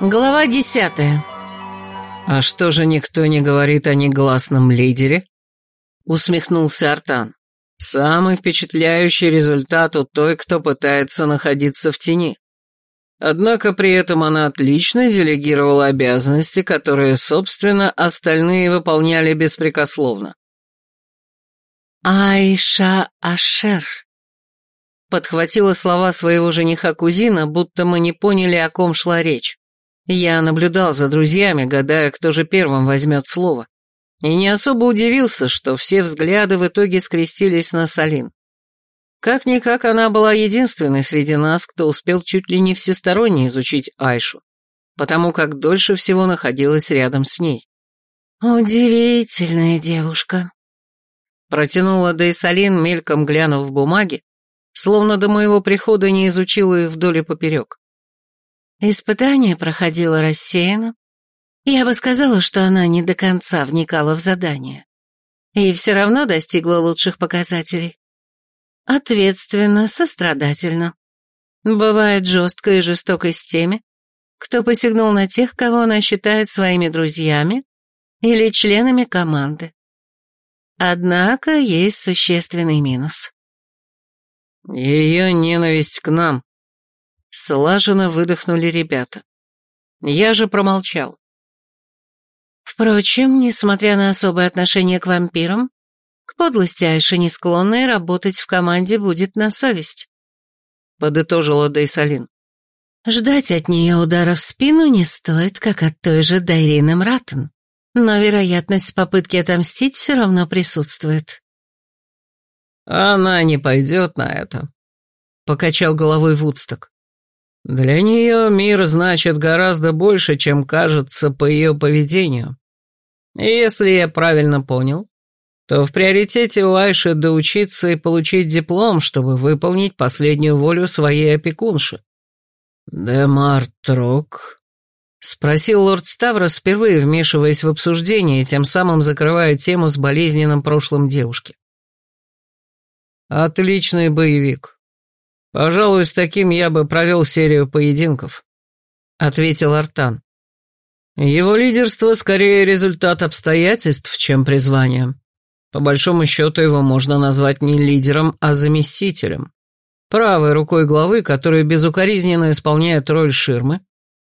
Глава десятая. «А что же никто не говорит о негласном лидере?» Усмехнулся Артан. «Самый впечатляющий результат у той, кто пытается находиться в тени. Однако при этом она отлично делегировала обязанности, которые, собственно, остальные выполняли беспрекословно. «Айша Ашер», — подхватила слова своего жениха-кузина, будто мы не поняли, о ком шла речь. Я наблюдал за друзьями, гадая, кто же первым возьмет слово, и не особо удивился, что все взгляды в итоге скрестились на Салин. Как-никак она была единственной среди нас, кто успел чуть ли не всесторонне изучить Айшу, потому как дольше всего находилась рядом с ней. «Удивительная девушка», — протянула Дейсалин, мельком глянув в бумаги, словно до моего прихода не изучила их вдоль и поперек. Испытание проходило рассеянно. Я бы сказала, что она не до конца вникала в задание. И все равно достигла лучших показателей. Ответственно, сострадательно. Бывает жестко и жестоко с теми, кто посягнул на тех, кого она считает своими друзьями или членами команды. Однако есть существенный минус. Ее ненависть к нам. Слаженно выдохнули ребята. Я же промолчал. Впрочем, несмотря на особое отношение к вампирам, к подлости Айши не склонной работать в команде будет на совесть. Подытожила Дейсалин. Ждать от нее удара в спину не стоит, как от той же Дайрины Мратен, но вероятность попытки отомстить все равно присутствует. «Она не пойдет на это», — покачал головой Вудсток. «Для нее мир значит гораздо больше, чем кажется по ее поведению. И если я правильно понял, то в приоритете у Айши доучиться и получить диплом, чтобы выполнить последнюю волю своей опекунши. «Демар Трок?» — спросил лорд Ставрос, впервые вмешиваясь в обсуждение и тем самым закрывая тему с болезненным прошлым девушки. «Отличный боевик. Пожалуй, с таким я бы провел серию поединков», — ответил Артан. «Его лидерство скорее результат обстоятельств, чем призвание». По большому счету его можно назвать не лидером, а заместителем. Правой рукой главы, который безукоризненно исполняет роль ширмы,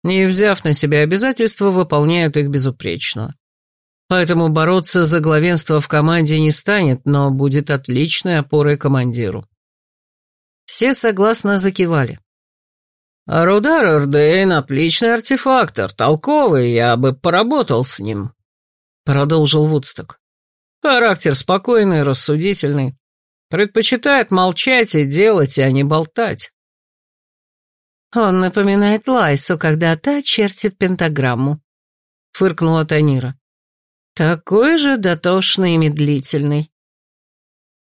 и, взяв на себя обязательства, выполняет их безупречно. Поэтому бороться за главенство в команде не станет, но будет отличной опорой командиру. Все согласно закивали. А Рудар Эрдейн — отличный артефактор, толковый, я бы поработал с ним», — продолжил Вудсток. Характер спокойный, рассудительный. Предпочитает молчать и делать, а не болтать. Он напоминает Лайсу, когда та чертит пентаграмму. Фыркнула Танира. Такой же дотошный и медлительный.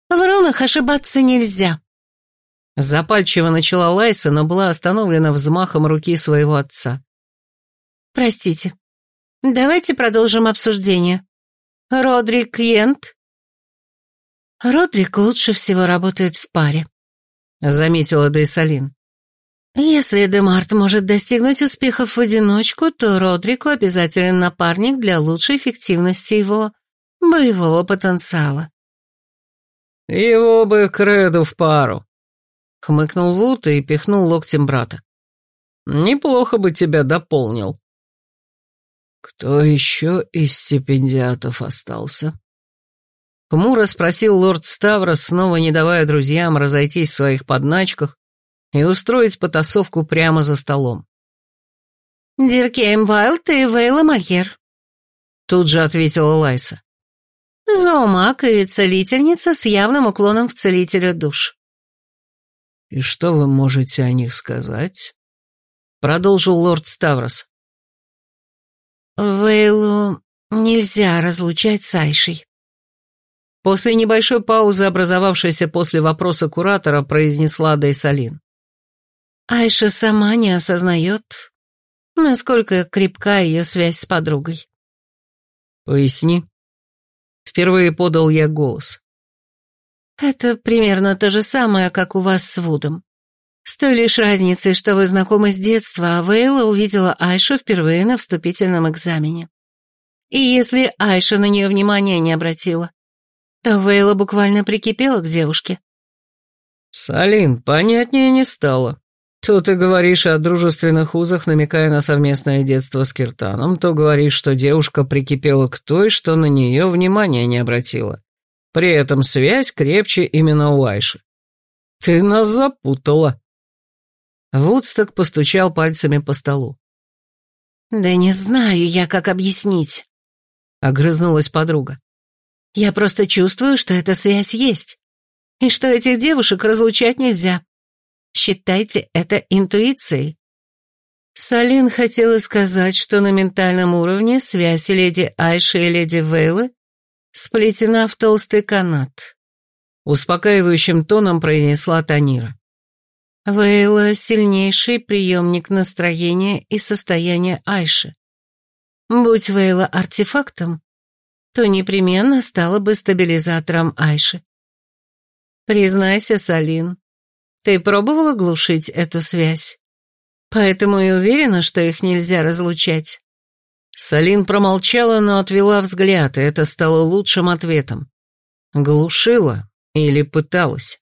В рунах ошибаться нельзя. Запальчиво начала Лайса, но была остановлена взмахом руки своего отца. «Простите. Давайте продолжим обсуждение. Родрик Йент?» «Родрик лучше всего работает в паре», — заметила Дейсалин. «Если Демарт может достигнуть успехов в одиночку, то Родрику обязателен напарник для лучшей эффективности его боевого потенциала». «Его бы креду в пару», — хмыкнул Вуд и пихнул локтем брата. «Неплохо бы тебя дополнил». «Кто еще из стипендиатов остался?» Хмуро спросил лорд Ставрос, снова не давая друзьям разойтись в своих подначках и устроить потасовку прямо за столом. «Диркейм Вайлд и Вейла Мальер», — тут же ответила Лайса. «Зоомаг и целительница с явным уклоном в целителя душ». «И что вы можете о них сказать?» — продолжил лорд Ставрос. Вейлу нельзя разлучать с Айшей. После небольшой паузы, образовавшейся после вопроса куратора, произнесла Дейсалин. Айша сама не осознает, насколько крепка ее связь с подругой. «Поясни». Впервые подал я голос. «Это примерно то же самое, как у вас с Вудом. С той лишь разницей, что вы знакомы с детства, а Вейла увидела Айшу впервые на вступительном экзамене. И если Айша на нее внимания не обратила, то Вейла буквально прикипела к девушке. Салин, понятнее не стало. То ты говоришь о дружественных узах, намекая на совместное детство с Киртаном, то говоришь, что девушка прикипела к той, что на нее внимания не обратила. При этом связь крепче именно у Айши. Ты нас запутала. Вудсток постучал пальцами по столу. «Да не знаю я, как объяснить», — огрызнулась подруга. «Я просто чувствую, что эта связь есть, и что этих девушек разлучать нельзя. Считайте это интуицией». Салин хотела сказать, что на ментальном уровне связь леди Айши и леди Вейлы сплетена в толстый канат. Успокаивающим тоном произнесла Танира. Вейла — сильнейший приемник настроения и состояния Айши. Будь Вейла артефактом, то непременно стала бы стабилизатором Айши. Признайся, Салин, ты пробовала глушить эту связь? Поэтому и уверена, что их нельзя разлучать. Салин промолчала, но отвела взгляд, и это стало лучшим ответом. Глушила или пыталась.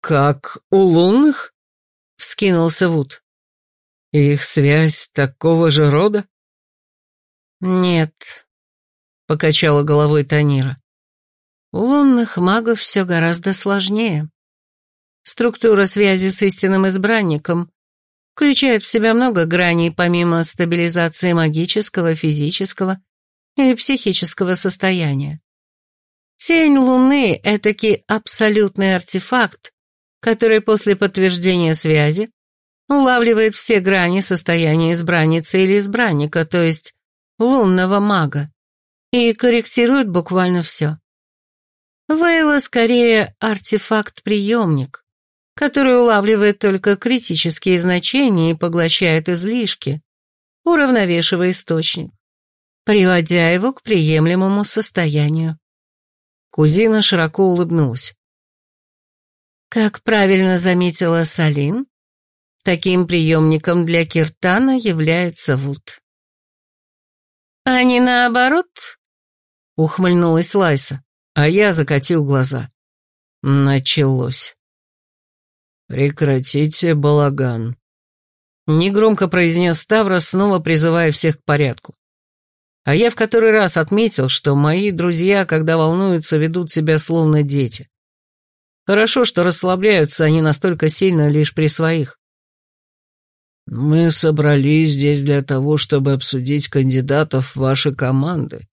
«Как у лунных?» — вскинулся Вуд. «Их связь такого же рода?» «Нет», — покачала головой Танира. «У лунных магов все гораздо сложнее. Структура связи с истинным избранником включает в себя много граней помимо стабилизации магического, физического и психического состояния. Тень Луны — этакий абсолютный артефакт, который после подтверждения связи улавливает все грани состояния избранницы или избранника, то есть лунного мага, и корректирует буквально все. Вейла скорее артефакт-приемник, который улавливает только критические значения и поглощает излишки, уравновешивая источник, приводя его к приемлемому состоянию. Кузина широко улыбнулась. Как правильно заметила Салин, таким приемником для Киртана является Вуд. «А не наоборот?» — ухмыльнулась Лайса, а я закатил глаза. Началось. «Прекратите балаган», — негромко произнес Ставрос, снова призывая всех к порядку. А я в который раз отметил, что мои друзья, когда волнуются, ведут себя словно дети. Хорошо, что расслабляются они настолько сильно лишь при своих. «Мы собрались здесь для того, чтобы обсудить кандидатов в ваши команды,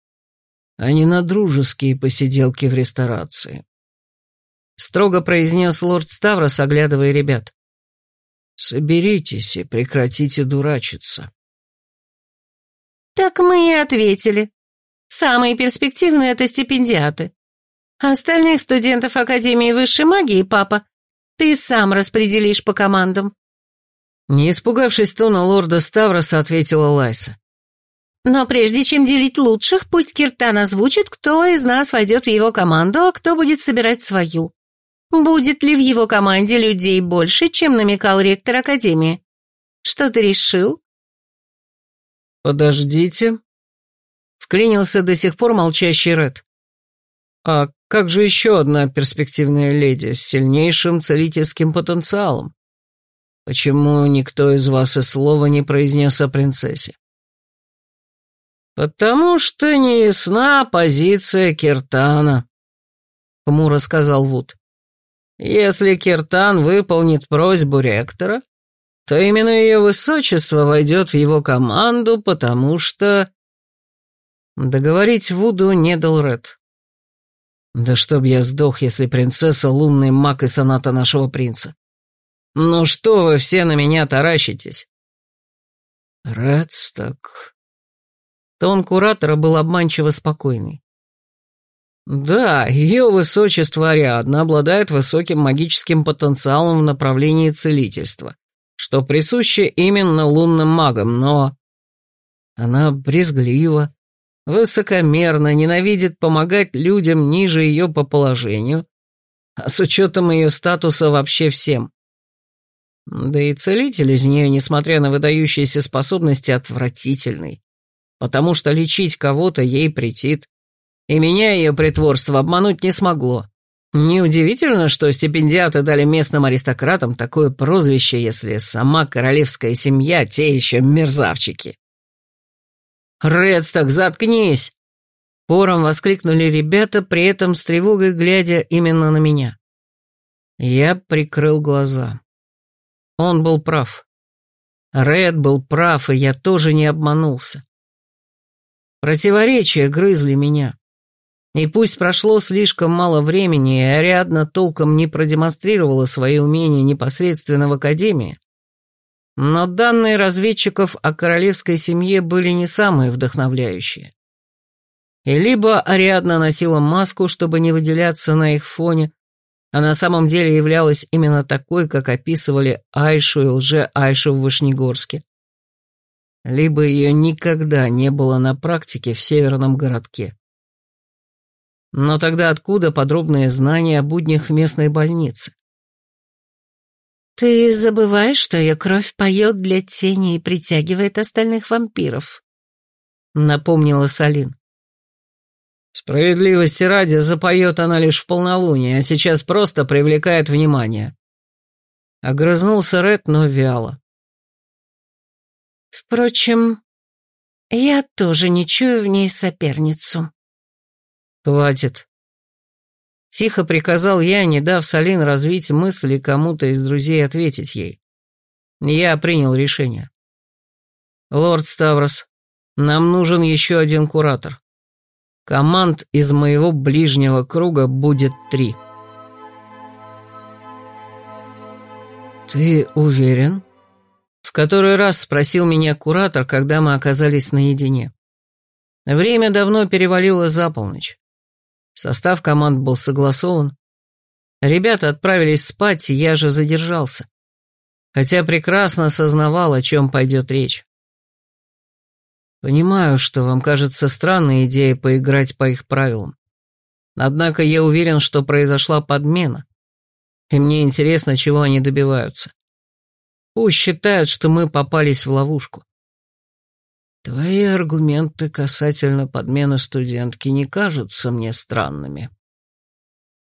а не на дружеские посиделки в ресторации», — строго произнес лорд Ставрос, оглядывая ребят. «Соберитесь и прекратите дурачиться». «Так мы и ответили. Самые перспективные — это стипендиаты. Остальных студентов Академии высшей магии, папа, ты сам распределишь по командам. Не испугавшись тона лорда Ставроса, ответила Лайса. Но прежде чем делить лучших, пусть Киртан озвучит, кто из нас войдет в его команду, а кто будет собирать свою. Будет ли в его команде людей больше, чем намекал ректор Академии? Что ты решил? Подождите. Вклинился до сих пор молчащий Ред. А как же еще одна перспективная леди с сильнейшим целительским потенциалом? Почему никто из вас и слова не произнес о принцессе? Потому что не ясна позиция Киртана, хмуро сказал Вуд. Если Киртан выполнит просьбу ректора, то именно ее высочество войдет в его команду, потому что... Договорить Вуду не дал Ред. Да чтоб я сдох, если принцесса лунный маг и соната нашего принца. Ну что вы все на меня таращитесь? Редсток. Тон куратора был обманчиво спокойный. Да, ее высочество Ариадна обладает высоким магическим потенциалом в направлении целительства, что присуще именно лунным магам, но... Она брезглива, высокомерно, ненавидит помогать людям ниже ее по положению, а с учетом ее статуса вообще всем. Да и целитель из нее, несмотря на выдающиеся способности, отвратительный. Потому что лечить кого-то ей претит. И меня ее притворство обмануть не смогло. Неудивительно, что стипендиаты дали местным аристократам такое прозвище, если сама королевская семья те еще мерзавчики. «Редсток, заткнись!» Хором воскликнули ребята, при этом с тревогой глядя именно на меня. Я прикрыл глаза. Он был прав. Ред был прав, и я тоже не обманулся. Противоречия грызли меня. И пусть прошло слишком мало времени, и Ариадна толком не продемонстрировала свои умения непосредственно в Академии, но данные разведчиков о королевской семье были не самые вдохновляющие. И либо Ариадна носила маску, чтобы не выделяться на их фоне, а на самом деле являлась именно такой, как описывали Айшу и лже-Айшу в Вышнегорске, либо ее никогда не было на практике в северном городке. Но тогда откуда подробные знания о буднях местной больницы? «Ты забываешь, что ее кровь поет для тени и притягивает остальных вампиров», — напомнила Салин. Справедливости ради, запоет она лишь в полнолуние, а сейчас просто привлекает внимание. Огрызнулся Ред, но вяло. Впрочем, я тоже не чую в ней соперницу. Хватит. Тихо приказал я, не дав Салин развить мысли кому-то из друзей ответить ей. Я принял решение. Лорд Ставрос, нам нужен еще один куратор. Команд из моего ближнего круга будет три. «Ты уверен?» В который раз спросил меня куратор, когда мы оказались наедине. Время давно перевалило за полночь. Состав команд был согласован. Ребята отправились спать, я же задержался. Хотя прекрасно сознавал, о чем пойдет речь. Понимаю, что вам кажется странной идея поиграть по их правилам. Однако я уверен, что произошла подмена. И мне интересно, чего они добиваются. Пусть считают, что мы попались в ловушку. Твои аргументы касательно подмены студентки не кажутся мне странными.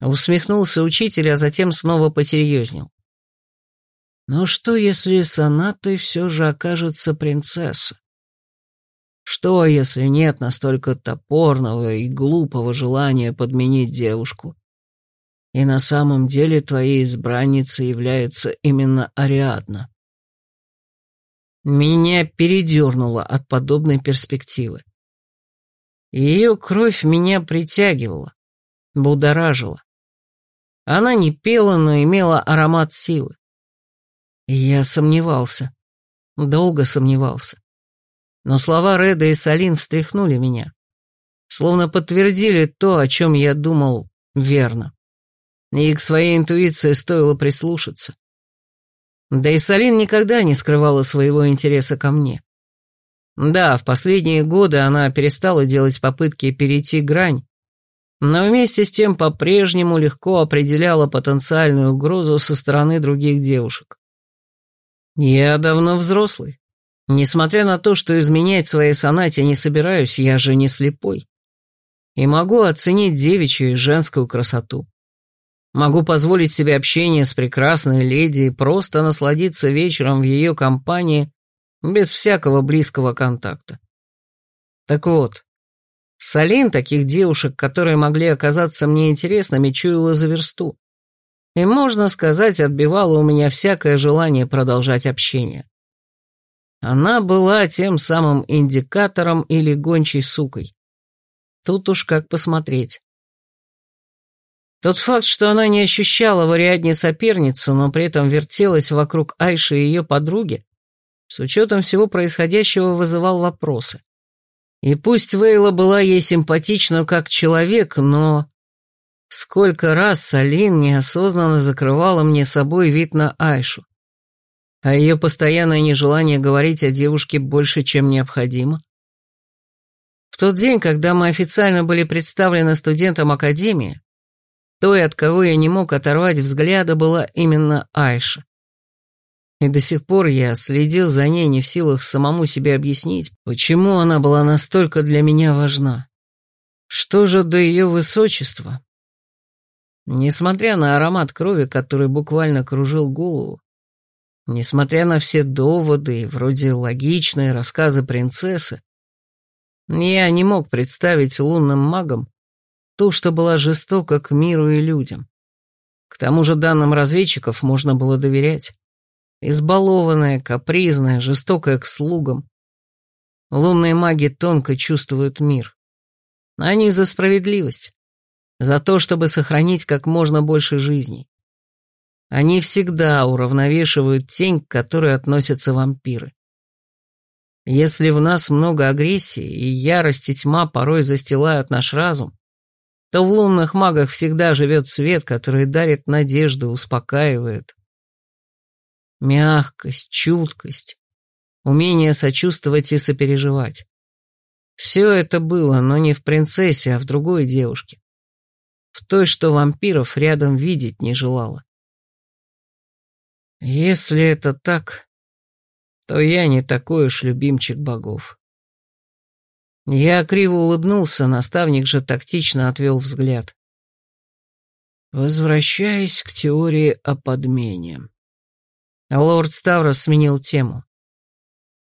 Усмехнулся учитель, а затем снова посерьезнел. Но что, если сонатой все же окажется принцесса? Что, если нет настолько топорного и глупого желания подменить девушку? И на самом деле твоей избранницей является именно Ариадна. Меня передернуло от подобной перспективы. Ее кровь меня притягивала, будоражила. Она не пела, но имела аромат силы. Я сомневался, долго сомневался но слова Реда и Салин встряхнули меня, словно подтвердили то, о чем я думал верно. И к своей интуиции стоило прислушаться. Да и Салин никогда не скрывала своего интереса ко мне. Да, в последние годы она перестала делать попытки перейти грань, но вместе с тем по-прежнему легко определяла потенциальную угрозу со стороны других девушек. Я давно взрослый, Несмотря на то, что изменять своей сонате не собираюсь, я же не слепой. И могу оценить девичью и женскую красоту. Могу позволить себе общение с прекрасной леди и просто насладиться вечером в ее компании без всякого близкого контакта. Так вот, Салин таких девушек, которые могли оказаться мне интересными, чуяла за версту. И, можно сказать, отбивала у меня всякое желание продолжать общение. Она была тем самым индикатором или гончей сукой. Тут уж как посмотреть. Тот факт, что она не ощущала в Ариадне соперницу, но при этом вертелась вокруг Айши и ее подруги, с учетом всего происходящего вызывал вопросы. И пусть Вейла была ей симпатична как человек, но... Сколько раз Салин неосознанно закрывала мне собой вид на Айшу а ее постоянное нежелание говорить о девушке больше, чем необходимо. В тот день, когда мы официально были представлены студентам Академии, той, от кого я не мог оторвать взгляда, была именно Айша. И до сих пор я следил за ней, не в силах самому себе объяснить, почему она была настолько для меня важна. Что же до ее высочества? Несмотря на аромат крови, который буквально кружил голову, несмотря на все доводы, вроде логичные рассказы принцессы, я не мог представить лунным магам ту, что была жестока к миру и людям. К тому же данным разведчиков можно было доверять. Избалованная, капризная, жестокая к слугам. Лунные маги тонко чувствуют мир. Они за справедливость, за то, чтобы сохранить как можно больше жизней. Они всегда уравновешивают тень, к которой относятся вампиры. Если в нас много агрессии и ярости тьма порой застилают наш разум, то в лунных магах всегда живет свет, который дарит надежду, успокаивает, мягкость, чуткость, умение сочувствовать и сопереживать. Все это было, но не в принцессе, а в другой девушке. В той, что вампиров рядом видеть не желала. Если это так, то я не такой уж любимчик богов. Я криво улыбнулся, наставник же тактично отвел взгляд. Возвращаясь к теории о подмене. Лорд Ставрос сменил тему.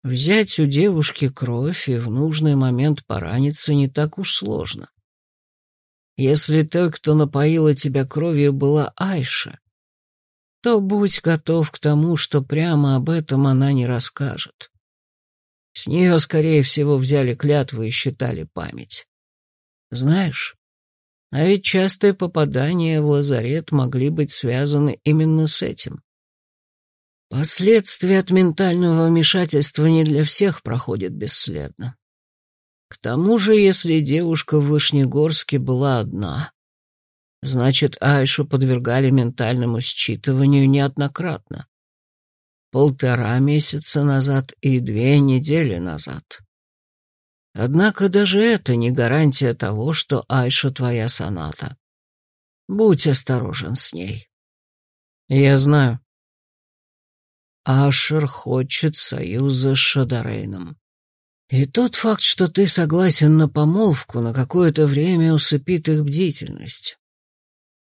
Взять у девушки кровь и в нужный момент пораниться не так уж сложно. Если той, кто напоила тебя кровью, была Айша, то будь готов к тому, что прямо об этом она не расскажет. С нее, скорее всего, взяли клятву и считали память. Знаешь, а ведь частые попадания в лазарет могли быть связаны именно с этим. Последствия от ментального вмешательства не для всех проходят бесследно. К тому же, если девушка в Вышнегорске была одна, значит, Айшу подвергали ментальному считыванию неоднократно. Полтора месяца назад и две недели назад. Однако даже это не гарантия того, что Айша твоя соната. Будь осторожен с ней. Я знаю. Ашер хочет союза с Шадарейном. И тот факт, что ты согласен на помолвку, на какое-то время усыпит их бдительность.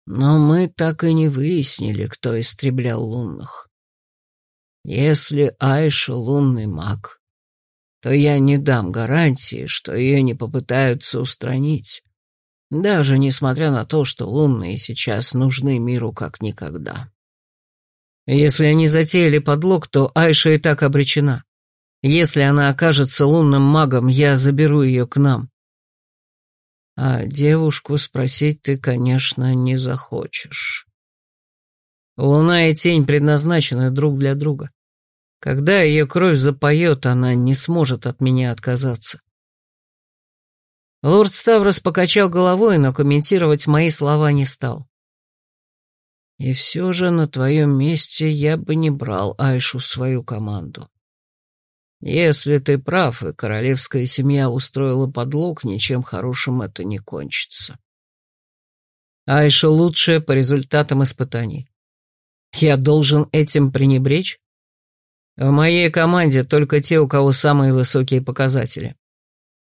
Но мы так и не выяснили, кто истреблял лунных. Если Айша лунный маг, то я не дам гарантии, что ее не попытаются устранить, даже несмотря на то, что лунные сейчас нужны миру как никогда. Если они затеяли подлог, то Айша и так обречена. Если она окажется лунным магом, я заберу ее к нам. А девушку спросить ты, конечно, не захочешь. Луна и тень предназначены друг для друга. Когда ее кровь запоет, она не сможет от меня отказаться. Лорд Ставрос покачал головой, но комментировать мои слова не стал. И все же на твоем месте я бы не брал Айшу в свою команду. Если ты прав, и королевская семья устроила подлог, ничем хорошим это не кончится. Айша лучшая по результатам испытаний. Я должен этим пренебречь? В моей команде только те, у кого самые высокие показатели.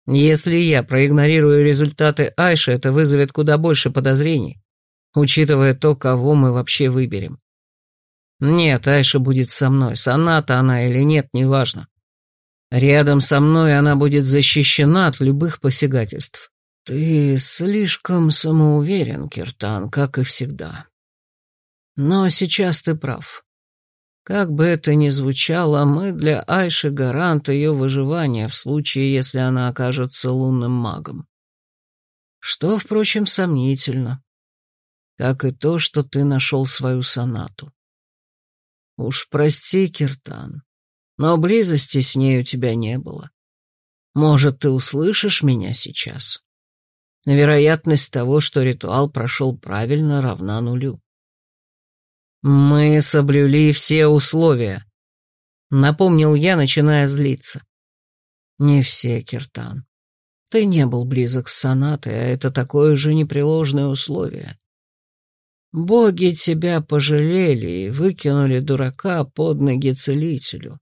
Если я проигнорирую результаты Айши, это вызовет куда больше подозрений учитывая то, кого мы вообще выберем. Нет, Айша будет со мной, соната она или нет, неважно. Рядом со мной она будет защищена от любых посягательств. Ты слишком самоуверен, Киртан, как и всегда. Но сейчас ты прав. Как бы это ни звучало, мы для Айши гарант ее выживания в случае, если она окажется лунным магом. Что, впрочем, сомнительно как и то, что ты нашел свою сонату. Уж прости, Киртан, но близости с ней у тебя не было. Может, ты услышишь меня сейчас? Вероятность того, что ритуал прошел правильно, равна нулю. Мы соблюли все условия, напомнил я, начиная злиться. Не все, Киртан. Ты не был близок с сонатой, а это такое же непреложное условие. Боги тебя пожалели и выкинули дурака под ноги целителю.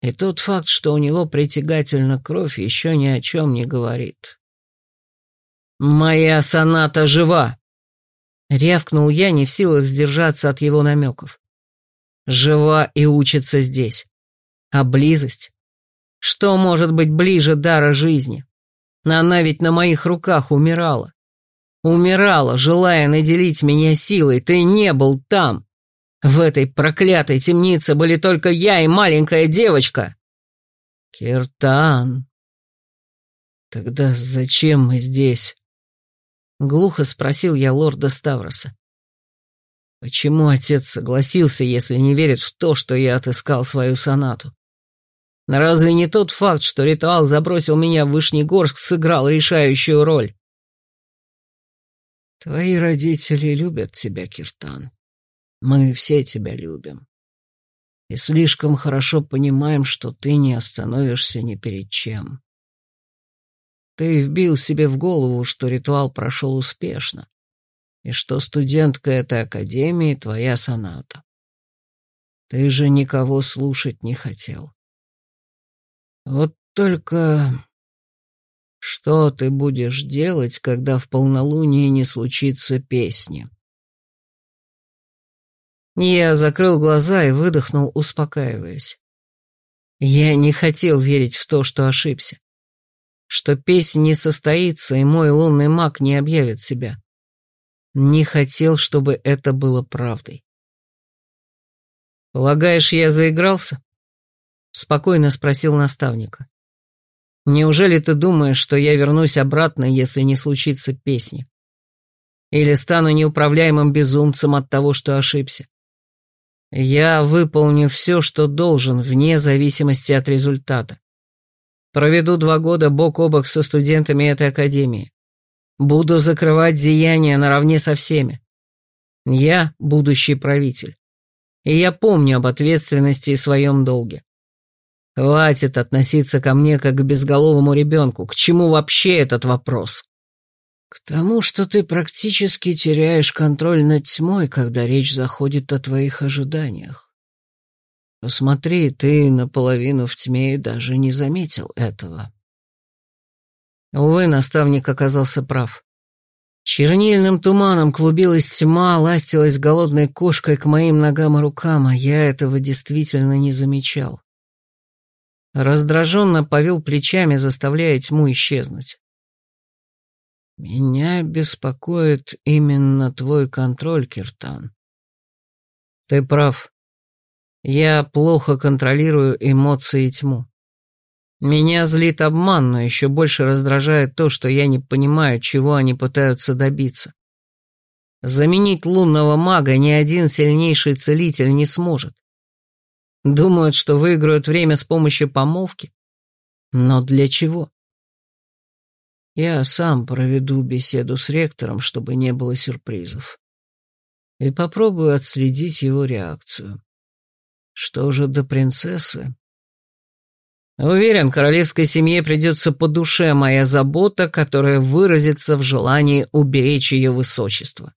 И тот факт, что у него притягательна кровь, еще ни о чем не говорит. «Моя соната жива!» — рявкнул я, не в силах сдержаться от его намеков. «Жива и учится здесь. А близость? Что может быть ближе дара жизни? Она ведь на моих руках умирала. Умирала, желая наделить меня силой. Ты не был там. В этой проклятой темнице были только я и маленькая девочка. Киртан. Тогда зачем мы здесь? Глухо спросил я лорда Ставроса. Почему отец согласился, если не верит в то, что я отыскал свою сонату? Разве не тот факт, что ритуал забросил меня в Вышнегорск, сыграл решающую роль? Твои родители любят тебя, Киртан. Мы все тебя любим. И слишком хорошо понимаем, что ты не остановишься ни перед чем. Ты вбил себе в голову, что ритуал прошел успешно, и что студентка этой академии — твоя соната. Ты же никого слушать не хотел. Вот только что ты будешь делать, когда в полнолуние не случится песни? Я закрыл глаза и выдохнул, успокаиваясь. Я не хотел верить в то, что ошибся. Что песня не состоится, и мой лунный маг не объявит себя. Не хотел, чтобы это было правдой. «Полагаешь, я заигрался?» Спокойно спросил наставника. Неужели ты думаешь, что я вернусь обратно, если не случится песни? Или стану неуправляемым безумцем от того, что ошибся? Я выполню все, что должен, вне зависимости от результата. Проведу два года бок о бок со студентами этой академии. Буду закрывать деяния наравне со всеми. Я будущий правитель. И я помню об ответственности и своем долге. Хватит относиться ко мне как к безголовому ребенку. К чему вообще этот вопрос? К тому, что ты практически теряешь контроль над тьмой, когда речь заходит о твоих ожиданиях. Посмотри, ты наполовину в тьме и даже не заметил этого. Увы, наставник оказался прав. Чернильным туманом клубилась тьма, ластилась голодной кошкой к моим ногам и рукам, а я этого действительно не замечал. Раздраженно повел плечами, заставляя тьму исчезнуть. «Меня беспокоит именно твой контроль, Киртан. Ты прав. Я плохо контролирую эмоции и тьму. Меня злит обман, но еще больше раздражает то, что я не понимаю, чего они пытаются добиться. Заменить лунного мага ни один сильнейший целитель не сможет. Думают, что выиграют время с помощью помолвки? Но для чего? Я сам проведу беседу с ректором, чтобы не было сюрпризов. И попробую отследить его реакцию. Что же до принцессы? Уверен, королевской семье придется по душе моя забота, которая выразится в желании уберечь ее высочество.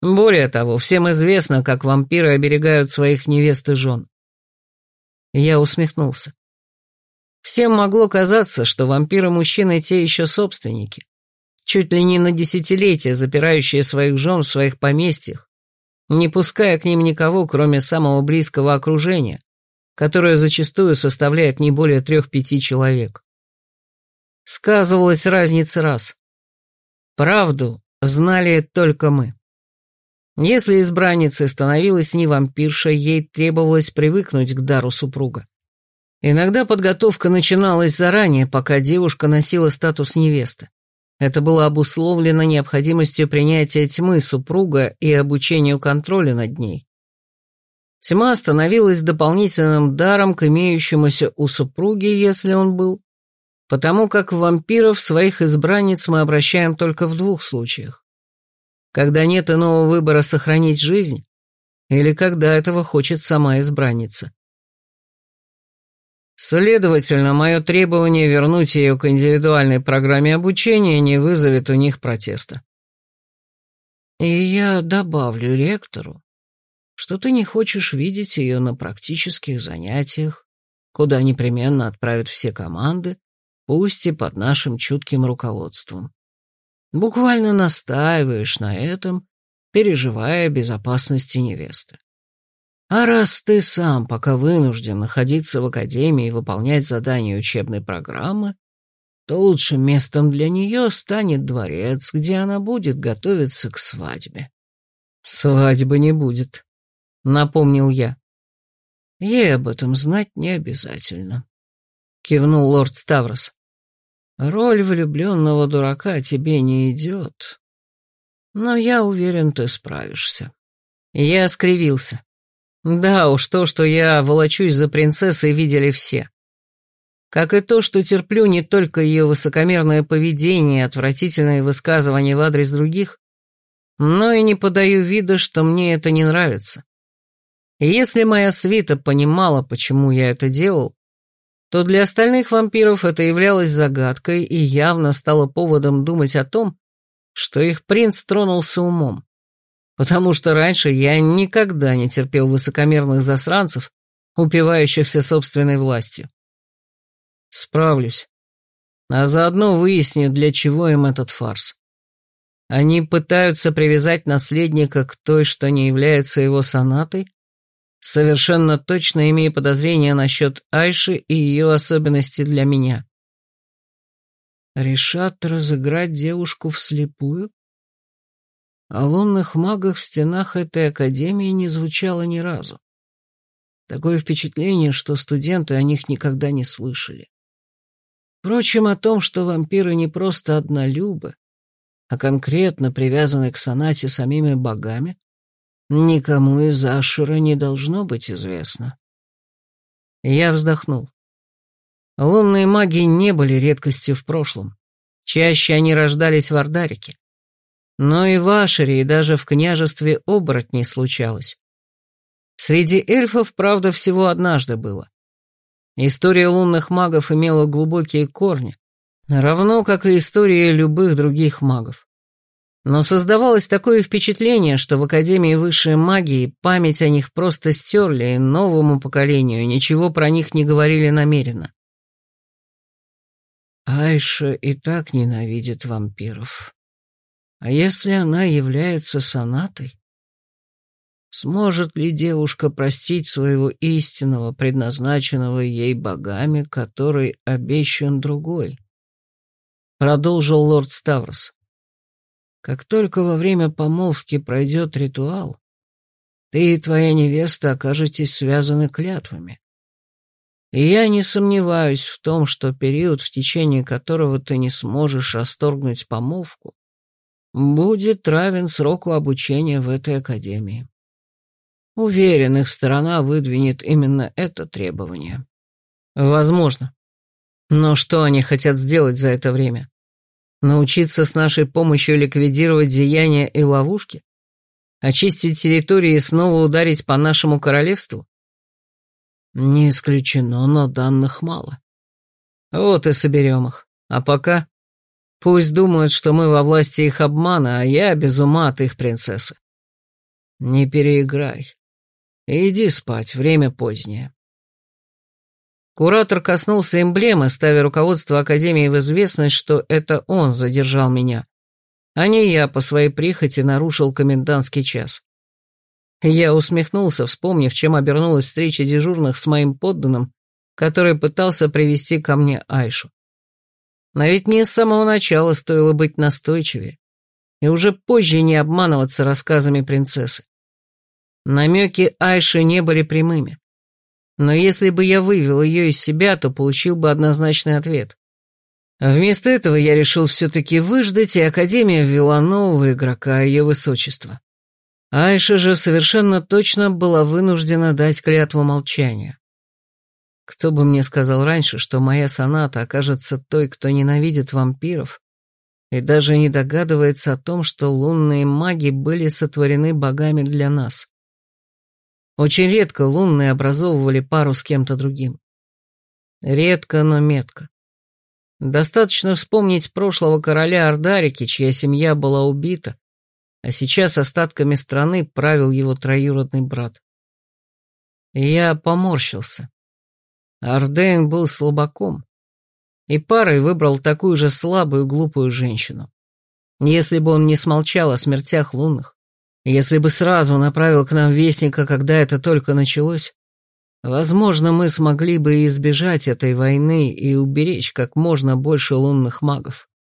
Более того, всем известно, как вампиры оберегают своих невест и жен. Я усмехнулся. Всем могло казаться, что вампиры-мужчины те еще собственники, чуть ли не на десятилетия запирающие своих жен в своих поместьях, не пуская к ним никого, кроме самого близкого окружения, которое зачастую составляет не более трех-пяти человек. Сказывалась разница раз. Правду знали только мы. Если избранницей становилась не вампирша, ей требовалось привыкнуть к дару супруга. Иногда подготовка начиналась заранее, пока девушка носила статус невесты. Это было обусловлено необходимостью принятия тьмы супруга и обучению контроля над ней. Тьма становилась дополнительным даром к имеющемуся у супруги, если он был, потому как вампиров своих избранниц мы обращаем только в двух случаях когда нет иного выбора сохранить жизнь, или когда этого хочет сама избранница. Следовательно, мое требование вернуть ее к индивидуальной программе обучения не вызовет у них протеста. И я добавлю ректору, что ты не хочешь видеть ее на практических занятиях, куда непременно отправят все команды, пусть и под нашим чутким руководством. Буквально настаиваешь на этом, переживая безопасности невесты. А раз ты сам пока вынужден находиться в академии и выполнять задания учебной программы, то лучшим местом для нее станет дворец, где она будет готовиться к свадьбе. Свадьбы не будет, напомнил я. Ей об этом знать не обязательно. Кивнул лорд Ставрос. Роль влюбленного дурака тебе не идет. Но я уверен, ты справишься. Я скривился. Да уж, то, что я волочусь за принцессой, видели все. Как и то, что терплю не только ее высокомерное поведение и отвратительные высказывания в адрес других, но и не подаю вида, что мне это не нравится. Если моя свита понимала, почему я это делал, то для остальных вампиров это являлось загадкой и явно стало поводом думать о том, что их принц тронулся умом. Потому что раньше я никогда не терпел высокомерных засранцев, упивающихся собственной властью. Справлюсь. А заодно выясню, для чего им этот фарс. Они пытаются привязать наследника к той, что не является его сонатой, совершенно точно имея подозрения насчет Айши и ее особенности для меня. Решат разыграть девушку вслепую? О лунных магах в стенах этой академии не звучало ни разу. Такое впечатление, что студенты о них никогда не слышали. Впрочем, о том, что вампиры не просто однолюбы, а конкретно привязаны к сонате самими богами, никому из Ашура не должно быть известно. Я вздохнул. Лунные маги не были редкостью в прошлом. Чаще они рождались в Ардарике. Но и в Ашере, и даже в княжестве оборотней случалось. Среди эльфов, правда, всего однажды было. История лунных магов имела глубокие корни, равно как и история любых других магов. Но создавалось такое впечатление, что в Академии высшей магии память о них просто стерли, и новому поколению ничего про них не говорили намеренно. Айша и так ненавидит вампиров. А если она является сонатой? Сможет ли девушка простить своего истинного, предназначенного ей богами, который обещан другой? Продолжил лорд Ставрос. Как только во время помолвки пройдет ритуал, ты и твоя невеста окажетесь связаны клятвами. И я не сомневаюсь в том, что период, в течение которого ты не сможешь расторгнуть помолвку, будет равен сроку обучения в этой академии. Уверен, их сторона выдвинет именно это требование. Возможно. Но что они хотят сделать за это время? Научиться с нашей помощью ликвидировать деяния и ловушки? Очистить территории и снова ударить по нашему королевству? Не исключено, но данных мало. Вот и соберем их. А пока пусть думают, что мы во власти их обмана, а я без ума от их принцессы. Не переиграй. Иди спать, время позднее. Куратор коснулся эмблемы, ставя руководство Академии в известность, что это он задержал меня, а не я по своей прихоти нарушил комендантский час. Я усмехнулся, вспомнив, чем обернулась встреча дежурных с моим подданным, который пытался привести ко мне Айшу. Но ведь не с самого начала стоило быть настойчивее, и уже позже не обманываться рассказами принцессы. Намеки Айши не были прямыми. Но если бы я вывел ее из себя, то получил бы однозначный ответ. Вместо этого я решил все-таки выждать, и Академия ввела нового игрока, ее высочество. Айша же совершенно точно была вынуждена дать клятву молчания. Кто бы мне сказал раньше, что моя соната окажется той, кто ненавидит вампиров, и даже не догадывается о том, что лунные маги были сотворены богами для нас. Очень редко лунные образовывали пару с кем-то другим. Редко, но метко. Достаточно вспомнить прошлого короля Ардарики, чья семья была убита, а сейчас остатками страны правил его троюродный брат. Я поморщился. Ардейн был слабаком, и парой выбрал такую же слабую глупую женщину. Если бы он не смолчал о смертях лунных, если бы сразу направил к нам вестника, когда это только началось, возможно, мы смогли бы избежать этой войны и уберечь как можно больше лунных магов.